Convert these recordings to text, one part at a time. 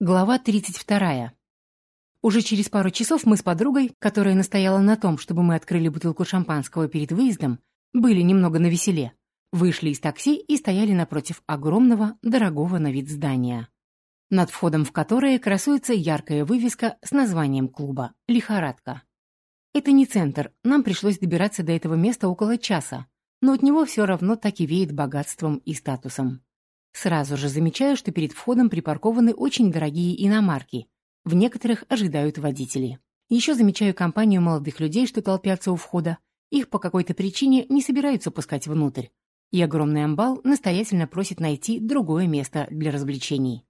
Глава 32. Уже через пару часов мы с подругой, которая настояла на том, чтобы мы открыли бутылку шампанского перед выездом, были немного навеселе, вышли из такси и стояли напротив огромного, дорогого на вид здания, над входом в которое красуется яркая вывеска с названием клуба «Лихорадка». Это не центр, нам пришлось добираться до этого места около часа, но от него все равно так и веет богатством и статусом. Сразу же замечаю, что перед входом припаркованы очень дорогие иномарки. В некоторых ожидают водители. Еще замечаю компанию молодых людей, что толпятся у входа. Их по какой-то причине не собираются пускать внутрь. И огромный амбал настоятельно просит найти другое место для развлечений.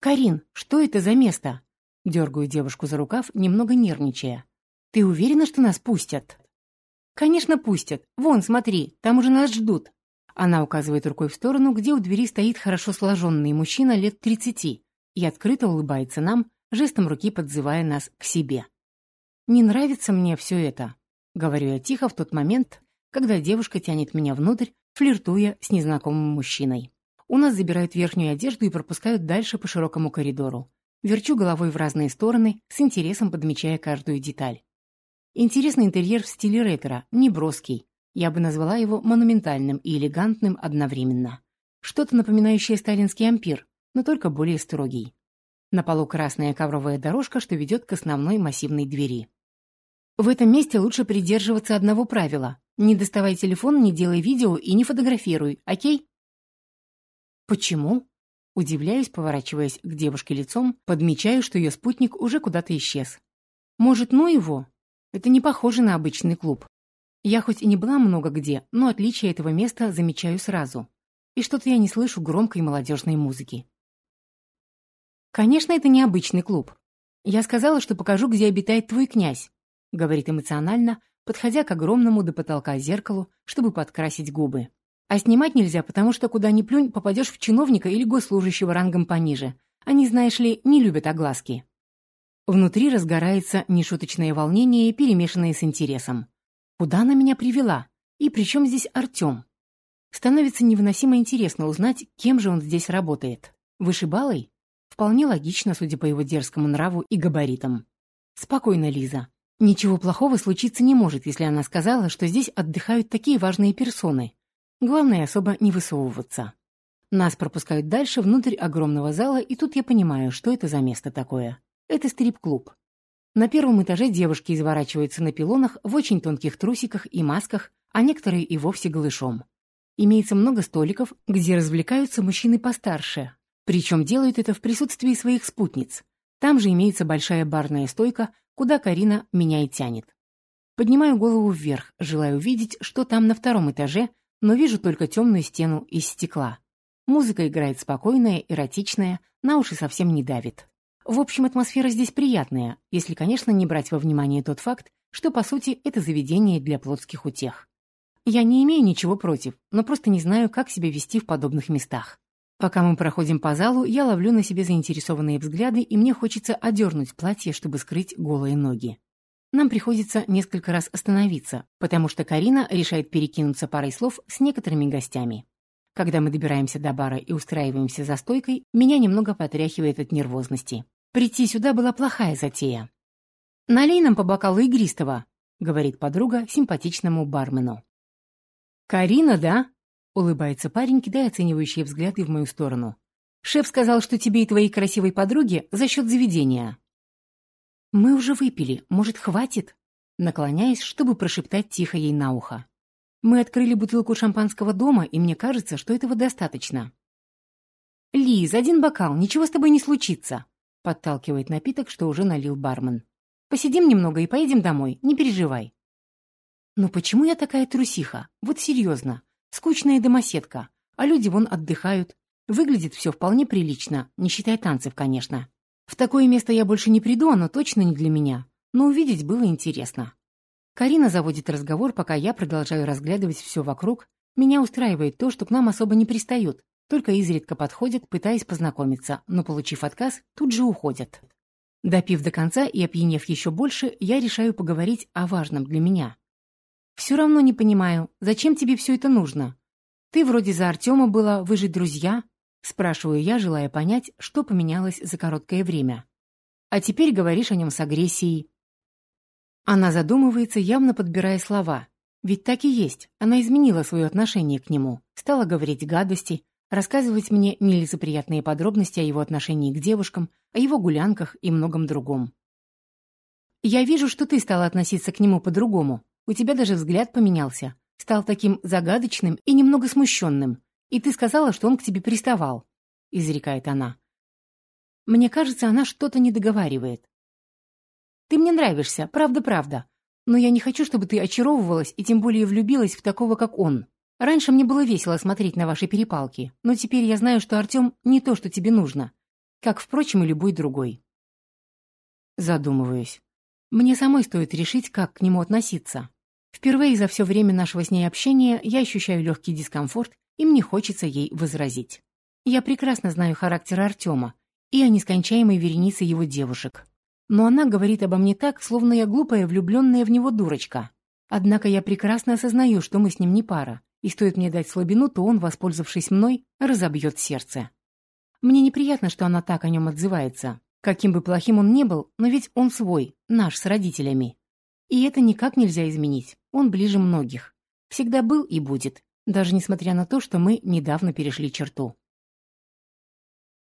«Карин, что это за место?» Дергаю девушку за рукав, немного нервничая. «Ты уверена, что нас пустят?» «Конечно, пустят. Вон, смотри, там уже нас ждут», она указывает рукой в сторону, где у двери стоит хорошо сложенный мужчина лет тридцати и открыто улыбается нам, жестом руки подзывая нас к себе. «Не нравится мне все это», — говорю я тихо в тот момент, когда девушка тянет меня внутрь, флиртуя с незнакомым мужчиной. У нас забирают верхнюю одежду и пропускают дальше по широкому коридору. Верчу головой в разные стороны, с интересом подмечая каждую деталь. Интересный интерьер в стиле ретро, не броский, я бы назвала его монументальным и элегантным одновременно. Что-то напоминающее сталинский ампир, но только более строгий. На полу красная ковровая дорожка, что ведет к основной массивной двери. В этом месте лучше придерживаться одного правила. Не доставай телефон, не делай видео и не фотографируй, окей? Почему? Удивляюсь, поворачиваясь к девушке лицом, подмечаю, что ее спутник уже куда-то исчез. Может, ну его? Это не похоже на обычный клуб. Я хоть и не была много где, но отличие этого места замечаю сразу. И что-то я не слышу громкой молодежной музыки. «Конечно, это необычный клуб. Я сказала, что покажу, где обитает твой князь», — говорит эмоционально, подходя к огромному до потолка зеркалу, чтобы подкрасить губы. «А снимать нельзя, потому что куда ни плюнь, попадешь в чиновника или госслужащего рангом пониже. Они, знаешь ли, не любят огласки». Внутри разгорается нешуточное волнение, перемешанное с интересом. Куда она меня привела? И при чем здесь Артем? Становится невыносимо интересно узнать, кем же он здесь работает. Вышибалой? Вполне логично, судя по его дерзкому нраву и габаритам. Спокойно, Лиза. Ничего плохого случиться не может, если она сказала, что здесь отдыхают такие важные персоны. Главное, особо не высовываться. Нас пропускают дальше, внутрь огромного зала, и тут я понимаю, что это за место такое. Это стрип-клуб. На первом этаже девушки изворачиваются на пилонах в очень тонких трусиках и масках, а некоторые и вовсе голышом. Имеется много столиков, где развлекаются мужчины постарше, причем делают это в присутствии своих спутниц. Там же имеется большая барная стойка, куда Карина меня и тянет. Поднимаю голову вверх, желая увидеть, что там на втором этаже, но вижу только темную стену из стекла. Музыка играет спокойная, эротичная, на уши совсем не давит. В общем, атмосфера здесь приятная, если, конечно, не брать во внимание тот факт, что, по сути, это заведение для плотских утех. Я не имею ничего против, но просто не знаю, как себя вести в подобных местах. Пока мы проходим по залу, я ловлю на себе заинтересованные взгляды, и мне хочется одернуть платье, чтобы скрыть голые ноги. Нам приходится несколько раз остановиться, потому что Карина решает перекинуться парой слов с некоторыми гостями. Когда мы добираемся до бара и устраиваемся за стойкой, меня немного потряхивает от нервозности. Прийти сюда была плохая затея. «Налей нам по бокалу игристого», — говорит подруга симпатичному бармену. «Карина, да?» — улыбается парень, кидая оценивающие взгляды в мою сторону. «Шеф сказал, что тебе и твоей красивой подруге за счет заведения». «Мы уже выпили, может, хватит?» Наклоняясь, чтобы прошептать тихо ей на ухо. «Мы открыли бутылку шампанского дома, и мне кажется, что этого достаточно». «Лиз, один бокал, ничего с тобой не случится», Подталкивает напиток, что уже налил бармен. «Посидим немного и поедем домой, не переживай». «Но почему я такая трусиха? Вот серьезно. Скучная домоседка. А люди вон отдыхают. Выглядит все вполне прилично, не считая танцев, конечно. В такое место я больше не приду, оно точно не для меня. Но увидеть было интересно». Карина заводит разговор, пока я продолжаю разглядывать все вокруг. Меня устраивает то, что к нам особо не пристают. Только изредка подходят, пытаясь познакомиться, но, получив отказ, тут же уходят. Допив до конца и опьянев еще больше, я решаю поговорить о важном для меня. «Все равно не понимаю, зачем тебе все это нужно? Ты вроде за Артема была, вы же друзья. Спрашиваю я, желая понять, что поменялось за короткое время. А теперь говоришь о нем с агрессией. Она задумывается, явно подбирая слова. Ведь так и есть. Она изменила свое отношение к нему, стала говорить гадости, рассказывать мне нелицеприятные подробности о его отношении к девушкам, о его гулянках и многом другом. «Я вижу, что ты стала относиться к нему по-другому. У тебя даже взгляд поменялся. Стал таким загадочным и немного смущенным. И ты сказала, что он к тебе приставал», — изрекает она. Мне кажется, она что-то не договаривает. «Ты мне нравишься, правда-правда. Но я не хочу, чтобы ты очаровывалась и тем более влюбилась в такого, как он. Раньше мне было весело смотреть на ваши перепалки, но теперь я знаю, что Артем не то, что тебе нужно, как, впрочем, и любой другой. Задумываюсь. Мне самой стоит решить, как к нему относиться. Впервые за все время нашего с ней общения я ощущаю легкий дискомфорт, и мне хочется ей возразить. Я прекрасно знаю характер Артема и о нескончаемой веренице его девушек. Но она говорит обо мне так, словно я глупая, влюбленная в него дурочка. Однако я прекрасно осознаю, что мы с ним не пара, и стоит мне дать слабину, то он, воспользовавшись мной, разобьет сердце. Мне неприятно, что она так о нем отзывается. Каким бы плохим он ни был, но ведь он свой, наш, с родителями. И это никак нельзя изменить. Он ближе многих. Всегда был и будет, даже несмотря на то, что мы недавно перешли черту.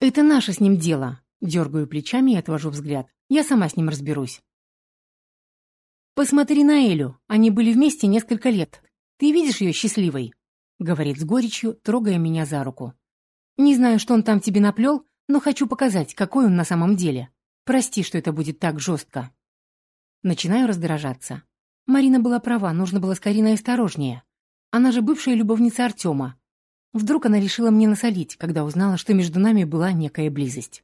«Это наше с ним дело», — дергаю плечами и отвожу взгляд. «Я сама с ним разберусь». «Посмотри на Элю. Они были вместе несколько лет. Ты видишь ее счастливой?» — говорит с горечью, трогая меня за руку. «Не знаю, что он там тебе наплел, но хочу показать, какой он на самом деле. Прости, что это будет так жестко». Начинаю раздражаться. Марина была права, нужно было с Кариной осторожнее. Она же бывшая любовница Артема. Вдруг она решила мне насолить, когда узнала, что между нами была некая близость.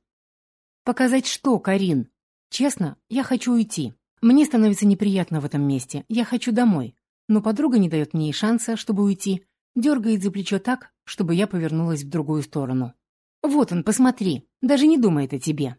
«Показать что, Карин? Честно, я хочу уйти. Мне становится неприятно в этом месте. Я хочу домой но подруга не дает мне и шанса, чтобы уйти, дергает за плечо так, чтобы я повернулась в другую сторону. «Вот он, посмотри, даже не думает о тебе».